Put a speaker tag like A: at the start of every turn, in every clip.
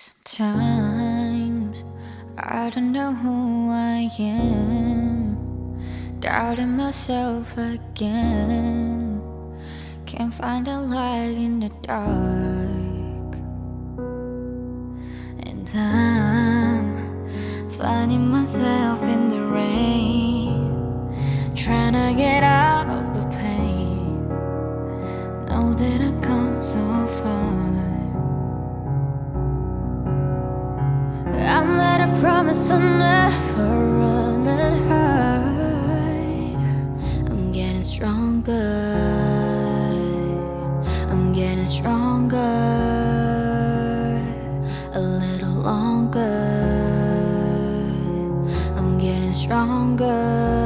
A: Sometimes I don't know who I am, doubting myself again. Can't find a light in the dark, and I'm finding myself in the rain, trying to get out of the pain. Know that I come so far. A promise I'll never run and hide. I'm getting stronger. I'm getting stronger. A little longer. I'm getting stronger.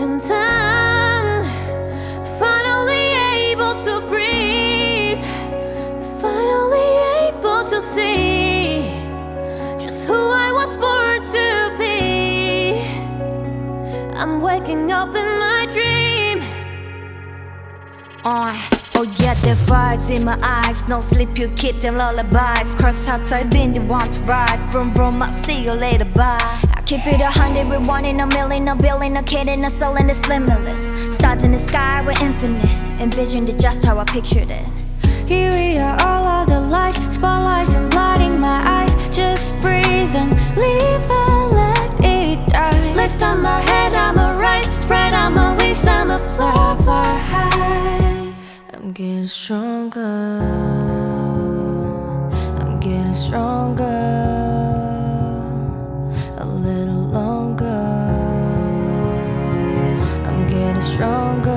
A: And I'm finally able to breathe. Finally able to see just who I was born to be. I'm waking up in my dream.
B: Uh, oh yeah, the fires in my eyes. No sleep, you keep them lullabies. Cross hearts, I've been the one to ride. Vroom vroom, I'll see you later, bye.
A: Keep it a hundred with one in a million, a billion, a kid and a soul and limitless. Stars in the sky, we're infinite. Envisioned it just how I pictured it. Here we are, all of the lights, spotlights, and blinding my eyes. Just breathe and leave and let it die. Lift on my head, I'ma rise. Spread on my wings, I'ma fly, fly high.
B: I'm getting stronger. I'm getting stronger. Stronger.